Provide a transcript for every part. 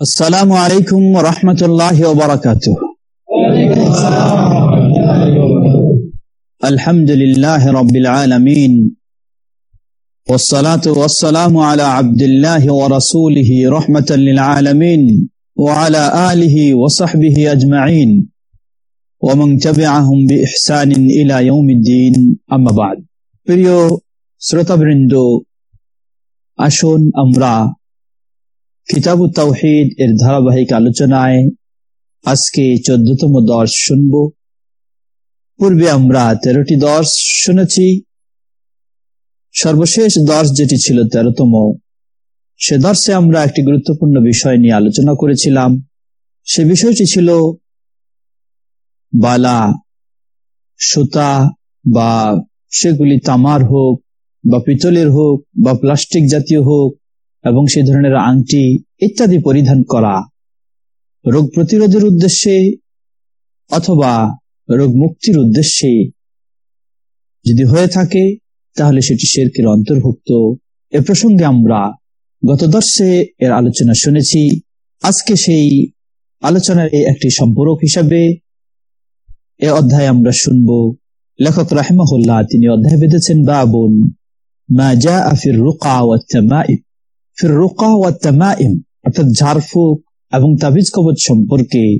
السلام عليكم ورحمة الله وبركاته الحمد لله رب العالمين والصلاة والسلام على عبد الله ورسوله رحمة للعالمين وعلى آله وصحبه أجمعين ومن تبعهم بإحسان إلى يوم الدين أما بعد প্রিয় শ্রোতাবৃন্দ আসুন আমরা কিতাবু তাওহিদ এর ধারাবাহিক আলোচনায় আজকে চোদ্দতম দর্শ শুনব। পূর্বে আমরা তেরোটি দর্শ শুনেছি। সর্বশেষ দর্শ যেটি ছিল তেরোতম, সে দর্শে আমরা একটি গুরুত্বপূর্ণ বিষয় নিয়ে আলোচনা করেছিলাম। সে বিষয়টি ছিল বালা, সুতা বা সেগুলি তামার হোক বা পিতলের হোক বা প্লাস্টিক জাতীয় হোক এবং সে ধরনের আংটি ইত্যাদি পরিধান করা। রোগ প্রতিরোধের উদ্দেশ্যে অথবা রোগ মুক্তির উদ্দেশ্যে যদি হয়ে থাকে, তাহলে সেটি শেরকের অন্তর্ভুক্ত। এ প্রসঙ্গে আমরা গত দর্শে এর আলোচনা শুনেছি। আজকে সেই আলোচনার একটি সম্পূরক হিসাবে এ অধ্যায় আমরা শুনব। লেখক রাহেমাহুল্লাহ তিনি অধ্যায় বেঁধেছেন, বাবুন, মা যা আফির রুকা ওয়াত্তামাইম ফির রুকা ওয়াত্তামাইম অর্থাৎ ঝাড়ফুক এবং তাবিজ কবচ সম্পর্কে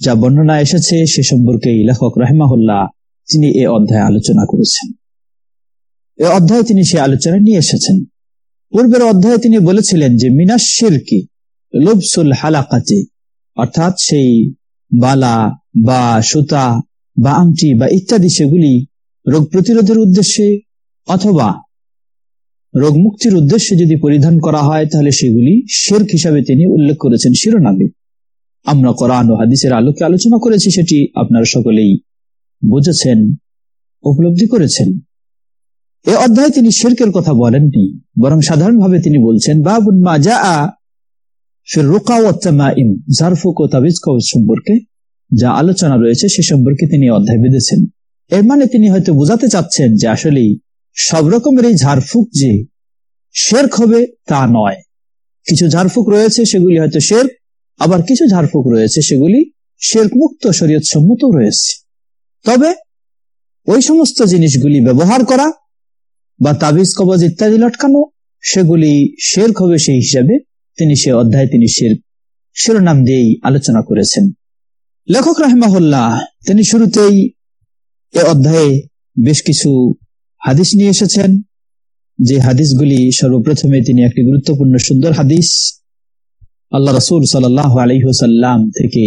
যা বর্ণনা এসেছে, সে সম্পর্কে লেখক রাহেমাহুল্লাহ তিনি এ অধ্যায় আলোচনা করেছেন। এ অধ্যায়ে তিনি সে আলোচনা নিয়ে এসেছেন। পূর্বের অধ্যায়ে তিনি বলেছিলেন যে মিনাশের কি লুবসুল হালাকাতে, অর্থাৎ সেই বালা বা সুতা বা আংটি বা ইত্যাদি, সেগুলি রোগ প্রতিরোধের উদ্দেশ্যে অথবা রোগ মুক্তির উদ্দেশ্যে যদি পরিধান করা হয়, তাহলে সেগুলি শেরক হিসাবে তিনি উল্লেখ করেছেন শিরোনামে। আমরা কোরআন ও হাদিসের আলোকে আলোচনা করেছি, সেটি আপনারা সকলেই বুঝেছেন, উপলব্ধি করেছেন। এ অধ্যায়ে তিনি শেরকের কথা বলেননি, বরং সাধারণভাবে তিনি বলছেন, বাবুন মা যা ফির রোকা ও তাবিজ সম্পর্কে যা আলোচনা রয়েছে, সে সম্পর্কে তিনি অধ্যায় বেঁধেছেন। এর মানে তিনি হয়তো বোঝাতে চাচ্ছেন যে আসলে সব রকমের এই ঝাড়ফুক যে শেরক হবে তা নয়। কিছু ঝাড়ফুক রয়েছে, সেগুলি হয়তো শেরক, আবার কিছু ঝাড়ফুক রয়েছে, সেগুলি শেরক মুক্ত রয়েছে। তবে ওই সমস্ত জিনিসগুলি ব্যবহার করা বা তাবিজ, কবজ ইত্যাদি লটকানো, সেগুলি শেরক হবে সেই হিসাবে তিনি সে অধ্যায় তিনি শের, শিরোনাম দিয়েই আলোচনা করেছেন। লেখক রাহমাহুল্লাহ, তিনি শুরুতেই এ অধ্যায়ে বেশ কিছু হাদিস নিয়ে এসেছেন, যে হাদিসগুলি সর্বপ্রথমে তিনি একটি গুরুত্বপূর্ণ সুন্দর হাদিস, আল্লাহ রসুল সাল্লাহ আলহিহসাল্লাম থেকে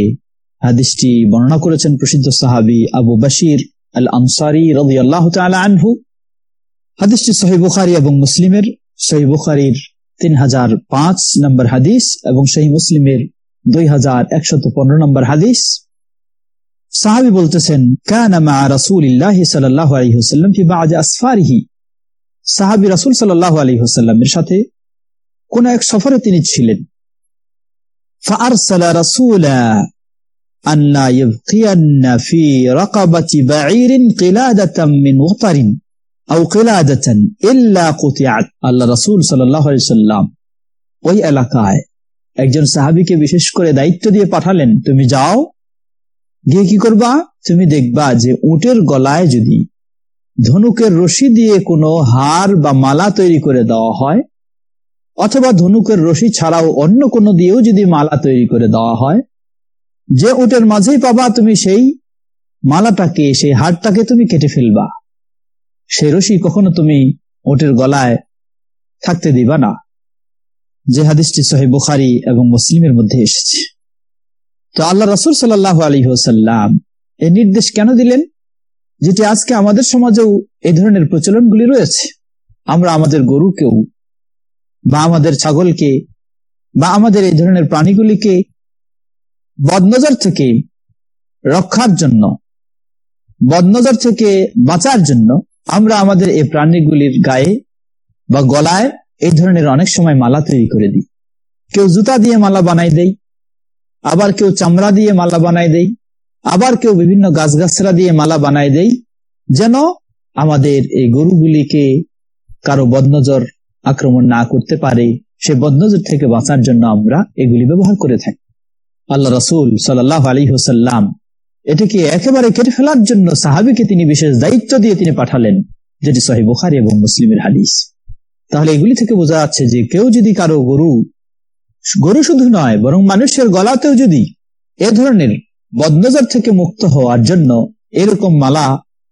হাদিসটি বর্ণনা করেছেন প্রসিদ্ধ সাহাবি আবু বাসির আল আনসারি রবি আল্লাহ আনহু। হাদিসটি সহি বুখারি এবং মুসলিমের, সহি বুখারির তিন হাজার পাঁচ নম্বর হাদিস এবং সহি মুসলিমের দুই হাজার একশত পনেরো নম্বর হাদিস। সাহাবি বলতেছেন কানামা রাসুলিল্লাহ সাল্লাহ আলহিহসাল্লাম ফি বাজ আসফারিহি সাহাবি রাসুল সাল্লাহ আলহিহসাল্লামের সাথে কোন এক সফরে তিনি ছিলেন فأرسل رسولا أن لا يبقين في رقبة بعير قلادة من وطر أو قلادة إلا قطعت আল্লাহ রাসূল সাল্লাল্লাহু আলাইহি সাল্লাম ওই এলাকায় একজন সাহাবীকে বিশেষ করে দায়িত্ব দিয়ে পাঠালেন তুমি যাও গিয়ে কি করবা? তুমি দেখবা যে উটের গলায় যদি ধনুকের রশি দিয়ে কোনো হার বা মালা তৈরি করে দেওয়া হয়, অথবা ধনুকের রশি ছাড়াও অন্য কোনো দিয়েও যদি মালা তৈরি করে দেওয়া হয়, যে উটের মাঝেই পাবা তুমি সেই মালাটাকে, সেই হারটাকে তুমি কেটে ফেলবা। সেই রশি কখনো তুমি উটের গলায় থাকতে দিবা না। যে হাদিসটি সহি বুখারি এবং মুসলিমের মধ্যে এসেছে। তো আল্লাহ রসুল সাল্লাহ আলী হোসাল্লাম এই নির্দেশ কেন দিলেন? যেটি আজকে আমাদের সমাজেও এই ধরনের প্রচলনগুলি রয়েছে। আমরা আমাদের গরুকেও বা আমাদের ছাগলকে বা আমাদের এই ধরনের প্রাণীগুলিকে বদনজর থেকে রক্ষার জন্য, বদনজর থেকে বাঁচার জন্য আমরা আমাদের এই প্রাণীগুলির গায়ে বা গলায় এই ধরনের অনেক সময় মালা তৈরি করে দিই। কেউ জুতা দিয়ে মালা বানাই দেয় আবার কেউ চামড়া দিয়ে মালা বানাই দেয় আবার কেউ বিভিন্ন গাছগাছরা দিয়ে মালা বানাই দেয় যেন আমাদের এই গরুগুলিকে কারও বদনজর আক্রমণ না করতে পারে, সে বদনজর থেকে বাঁচার জন্য আমরা এগুলি ব্যবহার করে থাকি। আল্লাহ রসুল সাল্লাহ আলী হোসাল্লাম এটিকে একেবারে কেটে ফেলার জন্য সাহাবিকে তিনি বিশেষ দায়িত্ব দিয়ে তিনি পাঠালেন, যেটি সহি বুখারি এবং মুসলিমের হাদিস। তাহলে এগুলি থেকে বোঝা যাচ্ছে যে কেউ যদি কারও গরু গরু শুধু নয়, বরং মানুষের গলাতেও যদি এ ধরনের বদনজর থেকে মুক্ত হওয়ার জন্য এরকম মালা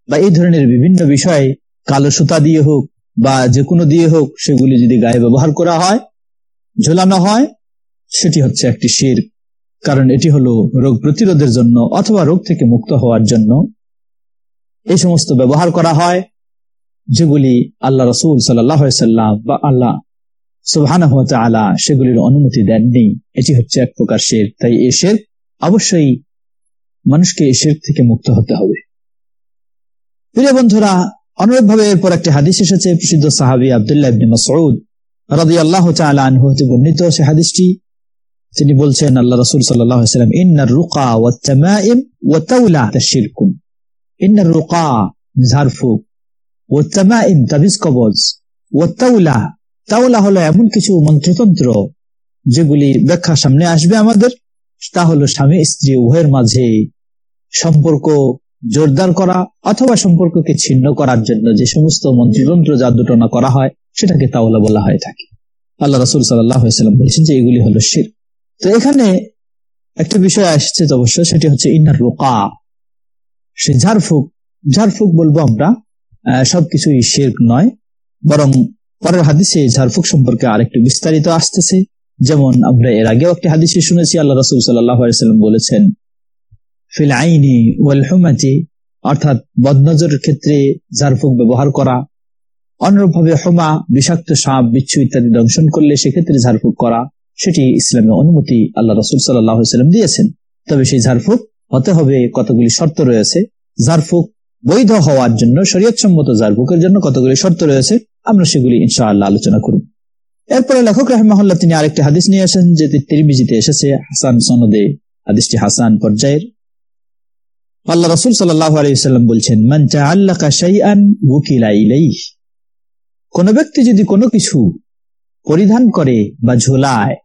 বা এই ধরনের বিভিন্ন বিষয়ে, কালো সুতা দিয়ে হোক বা যে কোনো দিয়ে হোক, সেগুলি যদি গায়ে ব্যবহার করা হয়, ঝোলানো হয়, সেটি হচ্ছে একটি শির। কারণ এটি হলো রোগ প্রতিরোধের জন্য অথবা রোগ থেকে মুক্ত হওয়ার জন্য এই সমস্ত ব্যবহার করা হয়, যেগুলি আল্লাহ রসুল সাল্লাহ সাল্লাম বা আল্লাহ সুবাহ আলা সেগুলির অনুমতি দেননি। এটি হচ্ছে এক প্রকার শের তাই এ শের অবশ্যই মানুষকে এ থেকে মুক্ত হতে হবে। প্রিয় বন্ধুরা অনুরূপ ভাবে এরপর একটি হাদিস এসেছে, প্রসিদ্ধ সাহাবি আবদুল্লাহ মসউদ রাদি আল্লাহ হতে বর্ণিত সে হাদিসটি। তিনি বলছেন আল্লাহ রসুল সাল্লাম ইন্নার রুকা ওয়াত্তামাইম ওয়াতাউলা তাশিরকুন ইন্নার রুকা, ঝাড়ফুক। ওয়াত্তামাইম তাবিজ কবজ। ওয়াতাউলা তাওলা হলো এমন কিছু মন্ত্রতন্ত্র যেগুলি ব্যাখ্যা সামনে আসবে আমাদের। তা হলো স্বামী, স্ত্রী, উভয়ের মাঝে সম্পর্ক জোরদার করা অথবা সম্পর্ককে ছিন্ন করার জন্য যে সমস্ত মন্ত্রতন্ত্র জাদুটনা করা হয়, সেটাকে তাওলা বলা হয়ে থাকে। আল্লাহ রসুল সাল্লাম বলছেন যে এগুলি হলো শির তো এখানে একটা বিষয় আসছে অবশ্য, সেটি হচ্ছে ইন্নার রোকা, সে ঝাড়ফুক। ঝাড়ফুক বলব আমরা সবকিছুই শির নয়, বরং পরের হাদিসে ঝাড়ফুক সম্পর্কে আরেকটু বিস্তারিত আসতেছে। যেমন আমরা এর আগেও একটি হাদিসে শুনেছি, আল্লাহ রসুল সাল্লাম বলেছেন, ফিল আইনি অর্থাৎ বদনজরের ক্ষেত্রে ব্যবহার করা। অনুরূপভাবে হোমা, বিষাক্ত সাপ, বিচ্ছু ইত্যাদি দংশন করলে সেক্ষেত্রে ঝাড়ফুক করা। সেটি ইসলামের অনুমতি আল্লাহ রসুল দিয়েছেন। তবে সেই ঝাড়ফুক হতে হবে কতগুলি শর্ত রয়েছে। ঝাড়ফুক বৈধ হওয়ার জন্য, শরীয়তসম্মত ঝাড়ফুকের জন্য কতগুলি শর্ত রয়েছে, আমরা সেগুলি ইনশাআল্লাহ আলোচনা করব। এরপরে লেখক রাহমাহুল্লাহ তিনি আরেকটি হাদিস নিয়ে আসেন যে তিরমিজিতে এসেছে, হাসান সনদে, হাদিসটি হাসান পর্যায়ের। আল্লাহ রসুল সাল্লাম বলছেন কোন ব্যক্তি যদি কোনো কিছু পরিধান করে বা ঝোলায়,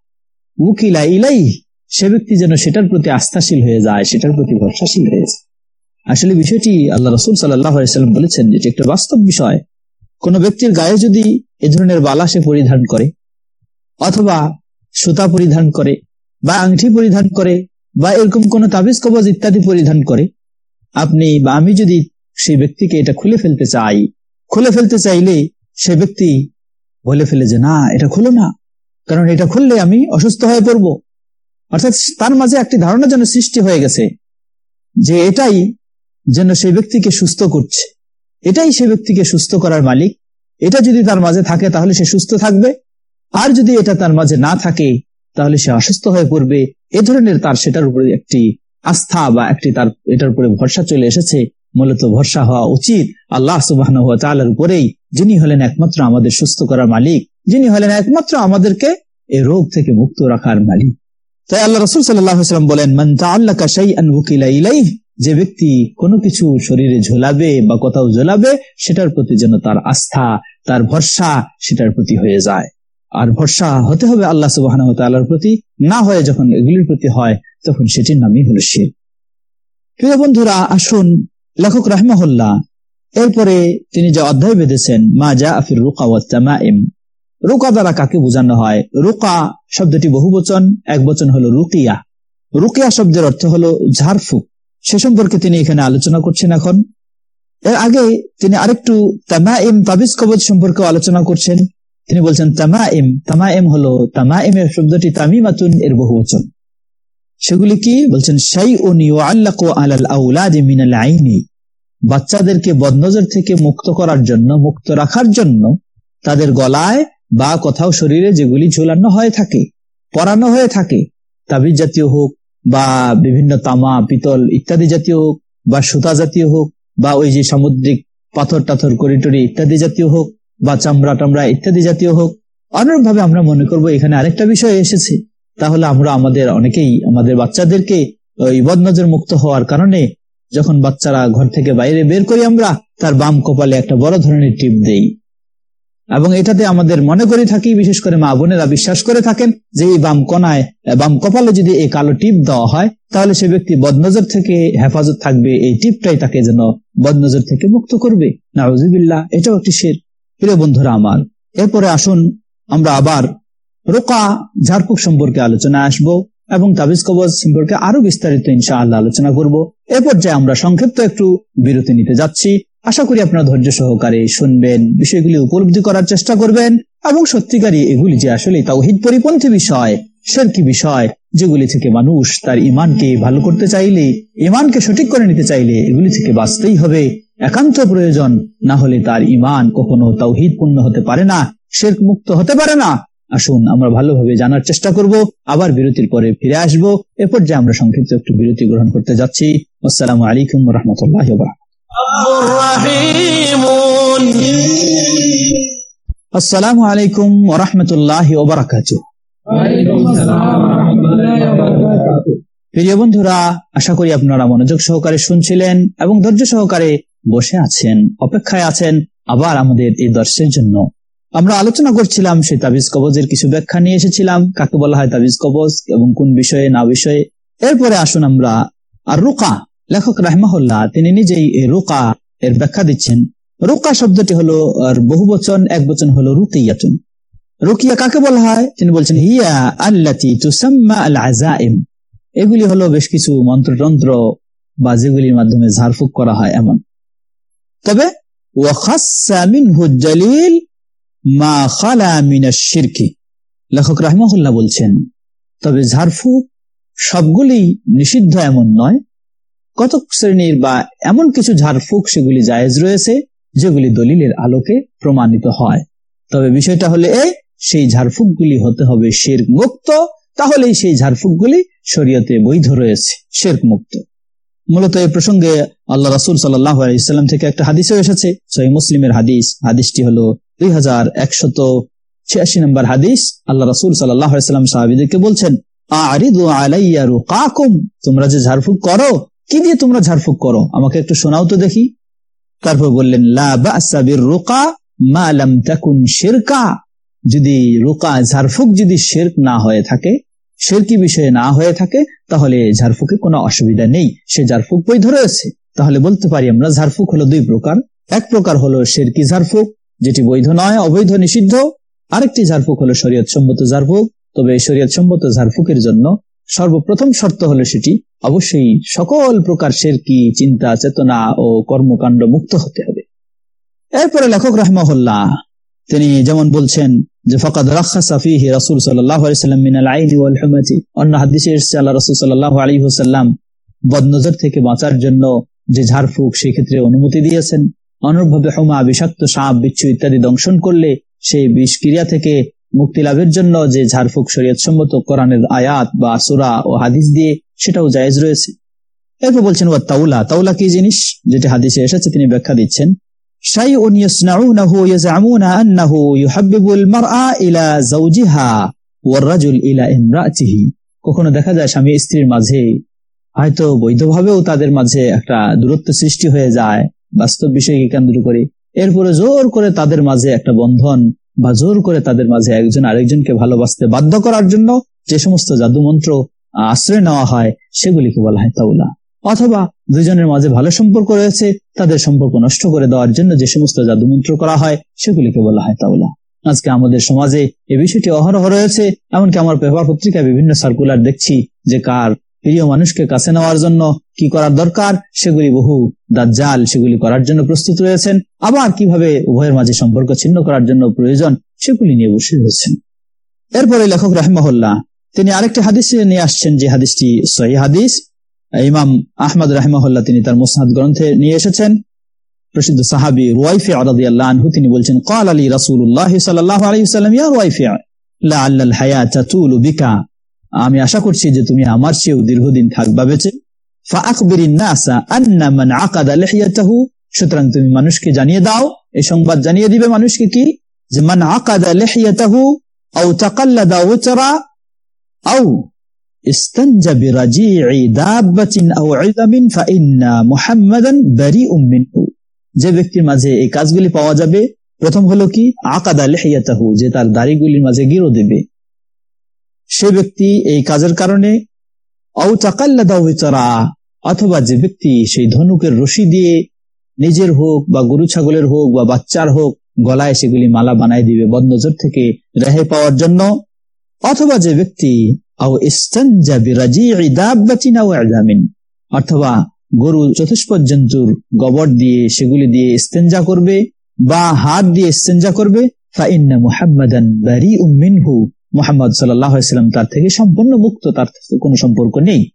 উকিলা ইলাই সে ব্যক্তি যেন সেটার প্রতি আস্থাশীল হয়ে যায়, সেটার প্রতি ভরসাশীল হয়ে যায়। আসলে বিষয়টি আল্লাহ রসুল সাল্লাম বলেছেন যেটি একটা বাস্তব বিষয়। কোন ব্যক্তির গায়ে যদি এ ধরনের বালা সে পরিধান করে, অথবা সুতা পরিধান করে, বা আংটি পরিধান করে, বা এরকম কোন তাবিজ, কবজ ইত্যাদি পরিধান করে, আপনি বা আমি যদি সেই ব্যক্তিকে এটা খুলে ফেলতে চাই, খুলে ফেলতে চাইলে সে ব্যক্তি বলে ফেলে যে, না, এটা খুলো না। কারণ এটা খুললে আমি অসুস্থ হয়ে পড়ব। অর্থাৎ তার মাঝে একটি ধারণা যেন সৃষ্টি হয়ে গেছে যে এটাই যেন সেই ব্যক্তিকে সুস্থ করছে। এটাই সে ব্যক্তিকে সুস্থ করার মালিক। এটা যদি তার মাঝে থাকে, তাহলে সে সুস্থ থাকবে। আর যদি এটা তার মাঝে না থাকে, তাহলে সে অসুস্থ হয়ে পড়বে। এ ধরনের তার সেটার উপরে একটি আস্থা বা একটি তার এটার উপরে ভরসা চলে এসেছে। মূলত ভরসা হওয়া উচিত আল্লাহ সুবাহ উপরেই। যিনি হলেন একমাত্র আমাদের সুস্থ করার মালিক। যিনি হলেন একমাত্র আমাদেরকে এ রোগ থেকে মুক্ত রাখার মালিক। তাই আল্লাহ রসুল সাল্লাম বলেন যে ব্যক্তি কোনো কিছু শরীরে ঝোলাবে বা কোথাও ঝোলাবে সেটার প্রতি যেন তার আস্থা, তার ভরসা সেটার প্রতি হয়ে যায়। আর ভরসা হতে হবে আল্লাহ সুবাহ প্রতি, না হয়ে যখন এগুলির প্রতি হয়, তখন সেটির নামই হল শির। প্রিয় বন্ধুরা, আসুন লেখক রাহমাহুল্লাহ, এরপরে তিনি যে অধ্যায় বেঁধেছেন, মা যা আফির রুকা ওয়াত্তামাইম রুকা দ্বারা কাকে বোঝানো হয়? রুকা শব্দটি বহু বচন এক বচন হলো রুকিয়া। রুকিয়া শব্দের অর্থ হলো ঝাড়ফুক। সে সম্পর্কে তিনি এখানে আলোচনা করছেন এখন। এর আগে তিনি আরেকটু তামাইম তাবিজ কবজ সম্পর্কে আলোচনা করছেন। তিনি বলছেন, তামাইম তামাইম হলো তামাইম এর শব্দটি তামিমাতুন এর বহু বচন সেগুলি কি? বলছেন সাই মিনাল আইনি। বাচ্চাদেরকে বদনজর থেকে মুক্ত করার জন্য, মুক্ত রাখার জন্য তাদের গলায় বা কোথাও শরীরে যেগুলি ঝোলানো হয়ে থাকে, পরানো হয়ে থাকে, তাবিজ জাতীয় হোক বা বিভিন্ন তামা, পিতল ইত্যাদি জাতীয় হোক বা সুতা জাতীয় হোক বা ওই যে সামুদ্রিক পাথর টাথর, করিটরি ইত্যাদি জাতীয় হোক বা চামড়া টামড়া ইত্যাদি জাতীয় হোক ভাবে আমরা মনে করব এখানে আরেকটা বিষয় এসেছে। তাহলে আমরা আমাদের অনেকেই, আমাদের বাচ্চাদেরকে ওই বদনজর মুক্ত হওয়ার কারণে যখন বাচ্চারা ঘর থেকে বাইরে বের করি আমরা, তার বাম কপালে একটা বড় ধরনের টিপ দেই। এবং এটাতে আমাদের মনে করে থাকি, বিশেষ করে মা বোনেরা বিশ্বাস করে থাকেন যে এই বাম কনায় বাম কপালে যদি এই কালো টিপ দেওয়া হয়, তাহলে সে ব্যক্তি বদনজর থেকে হেফাজত থাকবে, এই টিপটাই তাকে যেন বদনজর থেকে মুক্ত করবে। নাউজিবিল্লা এটাও একটি শের। প্রিয় বন্ধুরা আমার, এরপরে আসুন আমরা আবার রোকা ঝাড়ফুক সম্পর্কে আলোচনা আসব এবং তাবিজ কবজ সম্পর্কে আরও বিস্তারিত ইনশা আল্লাহ আলোচনা করব। এ পর্যায়ে আমরা সংক্ষিপ্ত একটু বিরতি নিতে যাচ্ছি। আশা করি আপনারা ধৈর্য সহকারে শুনবেন, বিষয়গুলি উপলব্ধি করার চেষ্টা করবেন এবং সত্যিকারই এগুলি যে আসলে তাওহিদ পরিপন্থী বিষয় কি বিষয় যেগুলি থেকে মানুষ তার ইমানকে ভালো করতে চাইলে ইমানকে সঠিক করে নিতে চাইলে এগুলি থেকে বাঁচতেই হবে। একান্ত প্রয়োজন না হলে তার ইমান কখনো তাওহিদ পূর্ণ হতে পারে না শেরক মুক্ত হতে পারে না। আসুন আমরা ভালোভাবে জানার চেষ্টা করব, আবার বিরতির পরে ফিরে আসব। এরপর যে আমরা সংক্ষিপ্ত একটু বিরতি গ্রহণ করতে যাচ্ছি। আসসালামু আলাইকুম রহমতুল্লাহ আসসালামু আলাইকুম ওরহমতুল্লাহ প্রিয় বন্ধুরা, আশা করি আপনারা মনোযোগ সহকারে শুনছিলেন এবং ধৈর্য সহকারে বসে আছেন, অপেক্ষায় আছেন আবার আমাদের এই দর্শের জন্য। আমরা আলোচনা করছিলাম সেই তাবিজ কবজের কিছু ব্যাখ্যা নিয়ে এসেছিলাম, কাকে বলা হয় তাবিজ কবজ এবং কোন বিষয়ে, না বিষয়ে। এরপরে আসুন আমরা আর রুকা লেখক রাহমাহুল্লাহ, তিনি নিজেই রুকা এর ব্যাখ্যা দিচ্ছেন। রুকা শব্দটি হলো, আর বহু বচন, এক বচন হলো রুকিয়াতুন। রুকিয়া কাকে বলা হয়? তিনি বলছেন, হিয়া আল্লাতি তুসাম্মা আল আজাইম এগুলি হলো বেশ কিছু মন্ত্রতন্ত্র বা যেগুলির মাধ্যমে ঝাড়ফুক করা হয় এমন। তবে মা খালা শিরকি লেখক রাহমাহুল্লাহ বলছেন, তবে ঝাড়ফুক সবগুলি নিষিদ্ধ এমন নয় কতক শ্রেণির বা এমন কিছু ঝাড়ফুক সেগুলি জায়েজ রয়েছে, যেগুলি দলিলের আলোকে প্রমাণিত হয়। তবে বিষয়টা হলে এই সেই ঝাড়ফুকগুলি হতে হবে শের মুক্ত তাহলেই সেই ঝাড়ফুকগুলি শরীয়তে বৈধ রয়েছে শের মুক্ত মূলত এই প্রসঙ্গে আল্লাহ রাসুল সাল্লাহ ইসলাম থেকে একটা হাদিসও এসেছে সহি মুসলিমের হাদিস। হাদিসটি হলো দুই হাজার একশত ছিয়াশি নম্বর হাদিস। আল্লাহ রাসুল সাল্লাম সাহাবিদেরকে বলছেন তোমরা যে ঝাড়ফুঁক করো কি দিয়ে তোমরা ঝাড়ফুক করো? আমাকে একটু শোনাও তো দেখি। তারপর বললেন রোকা যদি রোকা, ঝাড়ফুক যদি শেরক না হয়ে থাকে, শেরকি বিষয়ে না হয়ে থাকে, তাহলে ঝাড়ফুকে কোনো অসুবিধা নেই। সে ঝাড়ফুক বৈধ রয়েছে তাহলে বলতে পারি আমরা, ঝাড়ফুক হলো দুই প্রকার। এক প্রকার হলো শেরকি ঝাড়ফুক, যেটি বৈধ নয়, অবৈধ নিষিদ্ধ। আরেকটি ঝাড়ফুক হলো শরীয়ত সম্মত ঝাড়ফুক। তবে শরীয়ত সম্মত ঝাড়ফুকের জন্য সর্বপ্রথম শর্ত হলো সেটি, অবশ্যই সকল প্রকার শেরকি, চিন্তা, চেতনা ও কর্মকাণ্ড মুক্ত হতে হবে। এরপরে লেখক রাহমহল্লা তিনি যেমন বলছেন যে, ফকাদ রাখাসাফিহি রাসুল সাল্লাম মিনাল আইনি ওয়াল হুমাতি। অন্য হাদিসে আল্লাহ রসুল সাল্লাহ আলী হুসাল্লাম বদনজর থেকে বাঁচার জন্য যে ঝাড়ফুক সেক্ষেত্রে অনুমতি দিয়েছেন। অনুরূপভাবে হোমা, বিষাক্ত সাপ, বিচ্ছু ইত্যাদি দংশন করলে সেই বিষক্রিয়া থেকে মুক্তি লাভের জন্য যে ঝাড়ফুক শরীয়ত সম্মত কোরআনের আয়াত বা সুরা ও হাদিস দিয়ে সেটাও জায়েজ রয়েছে। এরপর বলছেন ও তাউলা তাউলা কি জিনিস? যেটি হাদিসে এসেছে, তিনি ব্যাখ্যা দিচ্ছেন কখনো দেখা যায় স্বামী স্ত্রীর মাঝে হয়তো বৈধভাবেও তাদের মাঝে একটা দূরত্ব সৃষ্টি হয়ে যায়, বাস্তব বিষয়কে কেন্দ্র করে। এরপরে জোর করে তাদের মাঝে একটা বন্ধন বা জোর করে তাদের মাঝে একজন আরেকজনকে ভালোবাসতে বাধ্য করার জন্য যে সমস্ত জাদু মন্ত্র আশ্রয় নেওয়া হয়, সেগুলিকে বলা হয় তাউলা অথবা দুজনের মাঝে ভালো সম্পর্ক রয়েছে, তাদের সম্পর্ক নষ্ট করে দেওয়ার জন্য যে সমস্ত জাদুমন্ত্র করা হয়, সেগুলিকে বলা হয় তাউলা আজকে আমাদের সমাজে এ বিষয়টি অহরহ রয়েছে, এমনকি আমার পেপার পত্রিকায় বিভিন্ন সার্কুলার দেখছি যে কার প্রিয় মানুষকে কাছে নেওয়ার জন্য কি করার দরকার? সেগুলি বহু দাজ্জাল, সেগুলি করার জন্য প্রস্তুত রয়েছেন। আবার কীভাবে উভয়ের মাঝে সম্পর্ক ছিন্ন করার জন্য প্রয়োজন, সেগুলি নিয়ে বসে রয়েছেন। এরপরে লেখক রাহমহল্লা তিনি আরেকটি হাদিস নিয়ে আসছেন, যে হাদিসটি সহি হাদিস। ইমাম আহমদ রাহমহল্লা তিনি তার মোসাদ গ্রন্থে নিয়ে এসেছেন। প্রসিদ্ধ সাহাবি রুয়াইফি আনহু তিনি বলছেন কাল আলী রাসুল্লাহ সাল্লাহ আলী সাল্লাম ইয়া রুয়াইফি আল্লাহ হায়াত বিকা। আমি আশা করছি যে তুমি আমার চেয়েও দীর্ঘদিন থাকবা বেঁচে সুতরাং তুমি মানুষকে জানিয়ে দাও এই সংবাদ জানিয়ে দিবে মানুষকে কি যে মান আকাদা লেহিয়াতাহু আউ তাকাল্লাদা উচরা আউ استنجى برجيع دابة أو عظم فإن محمدا بريء منه যে ব্যক্তির মাঝে এই কাজগুলি পাওয়া যাবে প্রথম হলো কি আকাদা লেহিয়াতাহু যে তার দাড়িগুলির মাঝে গিরো দেবে সে ব্যক্তি এই কাজের কারণে অথবা যে ব্যক্তি সেই ধনুকের রশি দিয়ে নিজের হোক বা গরু ছাগলের হোক বা বাচ্চার হোক গলায় সেগুলি মালা বানাই দিবে বদনজর থেকে রেহাই পাওয়ার জন্য, অথবা যে ব্যক্তি অথবা গরু চতুষ্পদ জন্তুর গোবর দিয়ে সেগুলি দিয়ে ইস্তেঞ্জা করবে বা হাত দিয়ে ইস্তেঞ্জা করবে মোহাম্মদ সাল্লাম তার থেকে সম্পূর্ণ মুক্ত, তার কোনো সম্পর্ক নেই।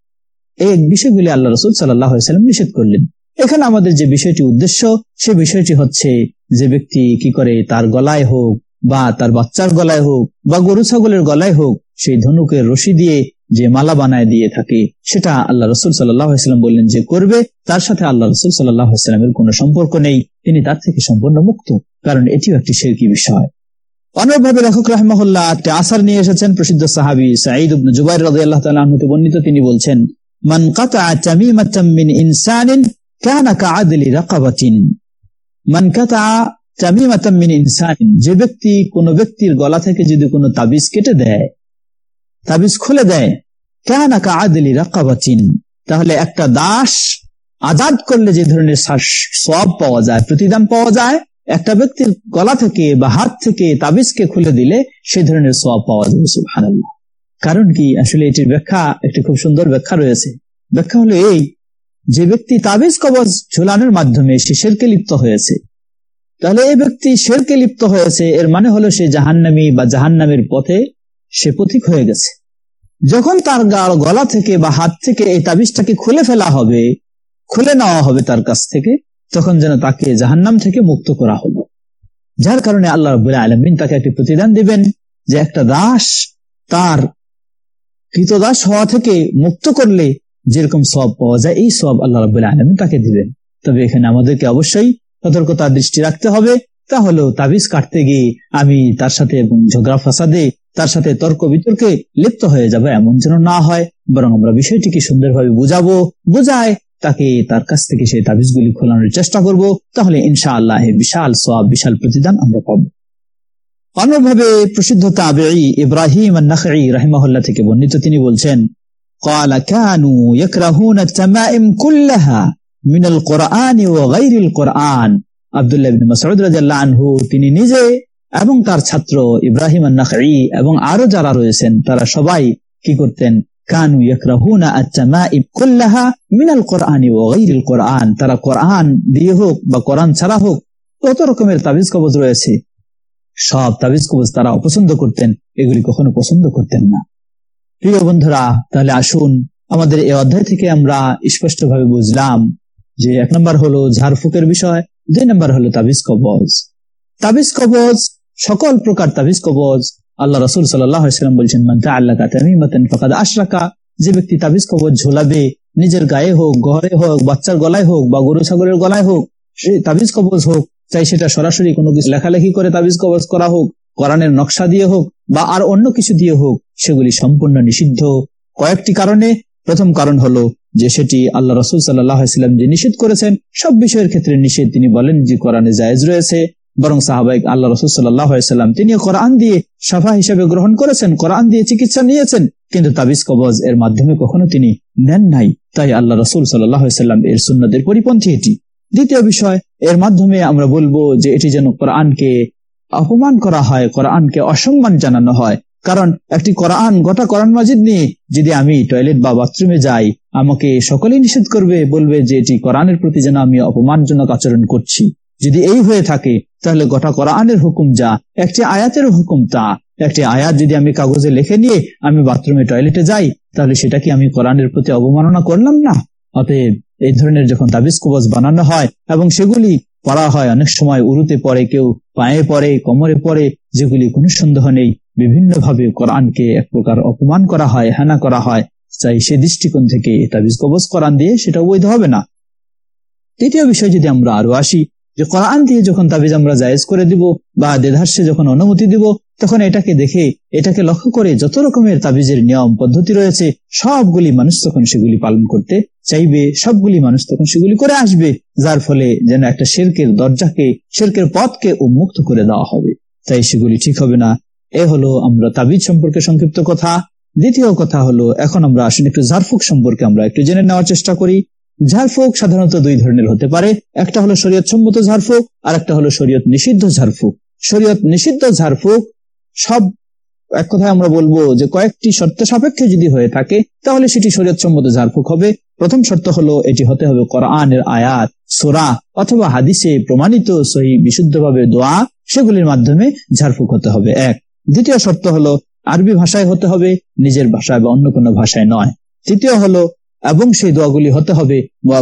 এই বিষয়গুলি আল্লাহ রসুল সাল্লাম নিষেধ করলেন। এখানে আমাদের যে বিষয়টি উদ্দেশ্য, সে বিষয়টি হচ্ছে যে ব্যক্তি কি করে তার গলায় হোক বা তার বাচ্চার গলায় হোক বা গরু, ছাগলের গলায় হোক, সেই ধনুকের রশি দিয়ে যে মালা বানায় দিয়ে থাকে, সেটা আল্লাহ রসুল সাল্লাম বললেন যে করবে। তার সাথে আল্লাহ রসুল সাল্লামের কোন সম্পর্ক নেই। তিনি তার থেকে সম্পূর্ণ মুক্ত। কারণ এটিও একটি শেরকি বিষয়। অন্যভাবে লেখক রহমহল্লা একটি আসার নিয়ে এসেছেন প্রসিদ্ধ সাহাবি সাঈদ জুবাই রাজি আল্লাহ তালতে বর্ণিত। তিনি বলছেন, মান কাতা ইনসানিন যে ব্যক্তি কোন ব্যক্তির গলা থেকে যদি কোনো তাবিজ কেটে দেয়, তাবিজ খুলে দেয়, কানা কাআদলি রাকাবাতিন। তাহলে একটা দাস আজাদ করলে যে ধরনের সব পাওয়া যায়, প্রতিদান পাওয়া যায় একটা ব্যক্তির গলা থেকে বা হাত থেকে তাবিজকে খুলে দিলে সেই ধরনের সব পাওয়া যাবে, সুবহানাল্লাহ। কারণ কি? আসলে এটির ব্যাখ্যা, একটি খুব সুন্দর ব্যাখ্যা রয়েছে। ব্যাখ্যা হলো এই, যে ব্যক্তি তাবিজ কবজ ঝুলানোর মাধ্যমে সে শেরকে লিপ্ত হয়েছে। তাহলে এই ব্যক্তি শেরকে লিপ্ত হয়েছে, এর মানে হলো সে জাহান্নামি বা জাহান্নামের পথে সে পথিক হয়ে গেছে। যখন তার গলা থেকে বা হাত থেকে এই তাবিজটাকে খুলে ফেলা হবে, খুলে নেওয়া হবে তার কাছ থেকে তখন যেন তাকে জাহান্নাম থেকে মুক্ত করা হলো। যার কারণে আল্লাহ রবুল্লাহ আলমিন তাকে একটি প্রতিদান দিবেন যে একটা দাস তার কৃতদাস হওয়া থেকে মুক্ত করলে যেরকম সব পাওয়া যায়, এই সব আল্লাহ রবুল্লাহ আলমিন তাকে দিবেন। তবে এখানে আমাদেরকে অবশ্যই সতর্কতার দৃষ্টি রাখতে হবে, তা তাবিজ কাটতে গিয়ে আমি তার সাথে ঝগড়া ফাসাদে তার সাথে তর্ক বিতর্কে লিপ্ত হয়ে যাবে এমন যেন না হয়, বরং আমরা বিষয়টিকে সুন্দরভাবে বুঝাবো, বুঝায় তাকে তার কাছ থেকে সেই তাবিজগুলি খোলানোর চেষ্টা করব তাহলে ইনশা আল্লাহ বিশাল সব বিশাল প্রতিদান আমরা পাব অন্যভাবে প্রসিদ্ধ তাবেই ইব্রাহিম রাহিমাহুল্লাহ থেকে বর্ণিত তিনি বলছেন قال كانوا يكرهون التمائم كلها من القرآن وغير القرآن আব্দুল্লাহ ইবনে মাসউদ রাদিয়াল্লাহু আনহু তিনি নিজে এবং তার ছাত্র ইব্রাহিম আন-নাখঈ এবং আরো যারা রয়েছেন তারা সবাই কি করতেন কানু ইয়াকরাহুনা আত-তামাইম কুল্লাহা মিনাল কোরআনি ওয়া গায়রিল কোরআন। তারা কোরআন দিয়ে হোক বা কোরআন ছাড়া রয়েছে, সব তাবিজ কবজ তারা অপছন্দ করতেন, এগুলি কখনো পছন্দ করতেন না। প্রিয় বন্ধুরা, তাহলে আসুন, আমাদের এই অধ্যায় থেকে আমরা স্পষ্টভাবে বুঝলাম যে এক নম্বর হলো ঝাড়ফুকের বিষয়, দুই নম্বর হলো তাবিজ কবজ। তাবিজ কবজ, সকল প্রকার তাবিজ কবজ আল্লাহ রসুল সাল্লাম বলছেন আল্লাহ ফকাদ আশরাকা। যে ব্যক্তি তাবিজ কবজ ঝোলাবে, নিজের গায়ে হোক, ঘরে হোক, বাচ্চার গলায় হোক বা গরু ছাগলের গলায় হোক, সে তাবিজ কবজ হোক, চাই সেটা সরাসরি কোনো কিছু লেখালেখি করে তাবিজ কবজ করা হোক, কোরআনের নকশা দিয়ে হোক বা আর অন্য কিছু দিয়ে হোক, সেগুলি সম্পূর্ণ নিষিদ্ধ। কয়েকটি কারণে, প্রথম কারণ হলো যে সেটি আল্লাহ রসুল সাল্লাহাম যে নিষেধ করেছেন, সব বিষয়ের ক্ষেত্রে নিষেধ তিনি বলেন যে কোরআনে জায়েজ রয়েছে। বরং সাহাবাহিক আল্লাহ রসুল সাল্লাহাম তিনি কোরআন দিয়ে সাফা হিসেবে গ্রহণ করেছেন, কোরআন দিয়ে চিকিৎসা নিয়েছেন, কিন্তু তাবিজ কবজ এর মাধ্যমে কখনো তিনি নেন নাই। তাই আল্লাহ রসুল সাল্লাহাম এর সুন্নদের পরিপন্থী এটি। দ্বিতীয় বিষয়, এর মাধ্যমে আমরা বলব যে এটি যেন কোরআনকে অপমান করা হয়, কোরআনকে অসম্মান জানানো হয়। কারণ একটি কোরআন গোটা কোরআন মাজিদ নিয়ে যদি আমি টয়লেট বা বাথরুমে যাই, আমাকে সকলেই নিষেধ করবে, বলবে যে এটি কোরআনের প্রতি যেন আমি অপমানজনক আচরণ করছি। যদি এই হয়ে থাকে, তাহলে গোটা কোরআনের হুকুম যা, একটি আয়াতের হুকুম তা। একটি আয়াত যদি আমি কাগজে লিখে নিয়ে আমি বাথরুমে, টয়লেটে যাই, তাহলে সেটা কি আমি কোরআনের প্রতি অবমাননা করলাম না? অতএব এই ধরনের যখন তাবিজ কবজ বানানো হয় এবং সেগুলি পড়া হয়, অনেক সময় উরুতে পড়ে, কেউ পায়ে পড়ে, কোমরে পড়ে, যেগুলি কোনো সন্দেহ নেই বিভিন্ন ভাবে কোরআনকে এক প্রকার অপমান করা হয়, হেনা করা হয় চাই সে দৃষ্টিকোণ থেকে তাবিজ কবজ কোরআন দিয়ে সেটা বৈধ হবে না। তৃতীয় বিষয় যদি আমরা আরও আসি যে কোরআন দিয়ে যখন তাবিজ আমরা জায়েজ করে দিব বা দেধার্সে যখন অনুমতি দিব, তখন এটাকে দেখে, এটাকে লক্ষ্য করে যত রকমের তাবিজের নিয়ম, পদ্ধতি রয়েছে, সবগুলি মানুষ তখন সেগুলি পালন করতে চাইবে, সবগুলি মানুষ তখন সেগুলি করে আসবে, যার ফলে যেন একটা শেরকের দরজাকে, শেরকের পথকে উন্মুক্ত করে দেওয়া হবে। তাই সেগুলি ঠিক হবে না। এ হলো আমরা তাবিজ সম্পর্কে সংক্ষিপ্ত কথা। দ্বিতীয় কথা হলো, এখন আমরা আসলে একটু ঝাড়ফুক সম্পর্কে আমরা একটু জেনে নেওয়ার চেষ্টা করি। ঝাড়ফুক সাধারণত দুই ধরনের হতে পারে। একটা হলো শরীয়ত সম্মত ঝাড়ফুক আর একটা হলো শরীয়ত নিষিদ্ধ ঝাড়ফুক। শরীয়ত নিষিদ্ধ ঝাড়ফুক সব এক কথায় আমরা বলব যে কয়েকটি শর্ত সাপেক্ষে যদি হয়ে থাকে, তাহলে সেটি শরীয়ত সম্মত ঝাড়ফুক হবে। প্রথম শর্ত হলো এটি হতে হবে কোরআনের আয়াত, সোরা অথবা হাদিসে প্রমাণিত সহি বিশুদ্ধভাবে দোয়া, সেগুলির মাধ্যমে ঝাড়ফুক হতে হবে। এক। দ্বিতীয় শর্ত হলো আরবি ভাষায় হতে হবে, নিজের ভাষায় বা অন্য কোনো ভাষায় নয়। তৃতীয় হলো এবং সেই দোয়াগুলি হতে হবে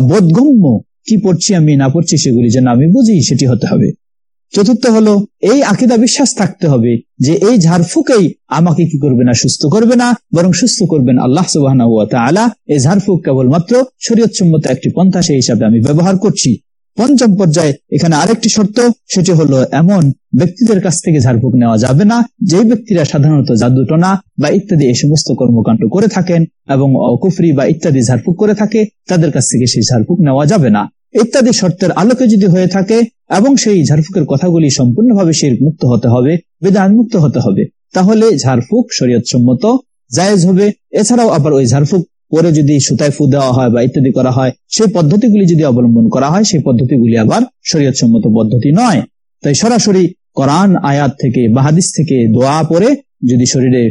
বোধগম্য, কি পড়ছি আমি, না পড়ছি সেগুলি যেন আমি বুঝি, সেটি হতে হবে। চতুর্থ হলো, এই আকিদা বিশ্বাস থাকতে হবে যে এই ঝাড়ফুকেই আমাকে কি করবে না, সুস্থ করবে না, বরং সুস্থ করবেন আল্লাহ সুবাহ এই ঝাড়ফুক কেবলমাত্র শরীয়ৎসম্মত একটি পন্থা সেই হিসাবে আমি ব্যবহার করছি। পঞ্চম পর্যায়ে এখানে আরেকটি শর্ত, সেটি হলো এমন ব্যক্তিদের কাছ থেকে ঝাড়ফুঁক নেওয়া যাবে না যে ব্যক্তিরা সাধারণত জাদুটনা বা ইত্যাদি এই সমস্ত কর্মকাণ্ড করে থাকেন এবং অকুফরি বা ইত্যাদি ঝাড়ফুঁক করে থাকে, তাদের কাছ থেকে সেই ঝাড়ফুঁক নেওয়া যাবে না। ইত্যাদি শর্তের আলোকে যদি হয়ে থাকে এবং সেই ঝাড়ফুকের কথাগুলি সম্পূর্ণভাবে শির মুক্ত হতে হবে বেদান মুক্ত হতে হবে, তাহলে ঝাড়ফুক শরীয়ত সম্মত জায়েজ হবে। এছাড়াও আবার ওই ঝাড়ফুক পরে যদি সুতায় ফু দেওয়া হয় বা ইত্যাদি করা হয়, সেই পদ্ধতিগুলি যদি অবলম্বন করা হয়, সেই পদ্ধতিগুলি আবার শরীয়ত সম্মত পদ্ধতি নয়। তাই সরাসরি কোরআন আয়াত থেকে বাহাদিস থেকে দোয়া পরে যদি শরীরে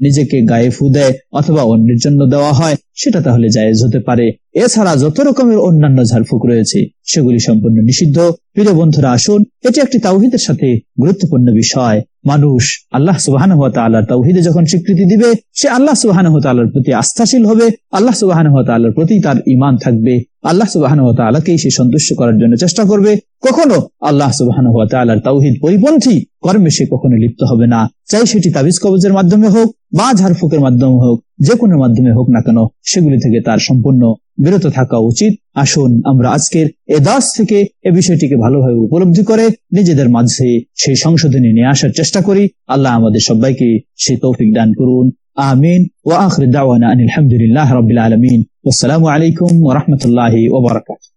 নিজেকে গায়ে ফু দেয় অথবা অন্যের জন্য দেওয়া হয়, সেটা তাহলে জায়েজ হতে পারে। এছাড়া যত রকমের অন্যান্য ঝাড়ফুক রয়েছে, সেগুলি সম্পূর্ণ নিষিদ্ধ। প্রিয় বন্ধুরা, আসুন, এটি একটি তাওহিদের সাথে গুরুত্বপূর্ণ বিষয়। মানুষ আল্লাহ সুবাহান তাল্লাহ তাওহিদে যখন স্বীকৃতি দিবে, সে আল্লাহ সুবাহান তাল্লার প্রতি আস্থাশীল হবে। আল্লাহ সুবাহান তাল্লার প্রতি তার ইমান থাকবে। আল্লাহ সুবাহান তাল্লাহকেই সে সন্তুষ্ট করার জন্য চেষ্টা করবে। কখনো আল্লাহ সুবাহান তাল্লার তাওহিদ পরিপন্থী কর্মে সে কখনো লিপ্ত হবে না। চাই সেটি তাবিজ কবজের মাধ্যমে হোক বা ঝাড়ফুকের মাধ্যমে হোক যে কোনো মাধ্যমে হোক না কেন, সেগুলি থেকে তার সম্পূর্ণ বিরত থাকা উচিত। আসুন আমরা আজকের এ দাস থেকে এ বিষয়টিকে ভালোভাবে উপলব্ধি করে নিজেদের মাঝে সেই সংশোধনী নিয়ে আসার চেষ্টা করি। আল্লাহ আমাদের সবাইকে সেই তৌফিক দান করুন। আমিন। ও আখর দাওয়ানা আলহামদুলিল্লাহ রবিল আলমিন। আসসালামু আলাইকুম ওরহমতুল্লাহ ওবরাকাত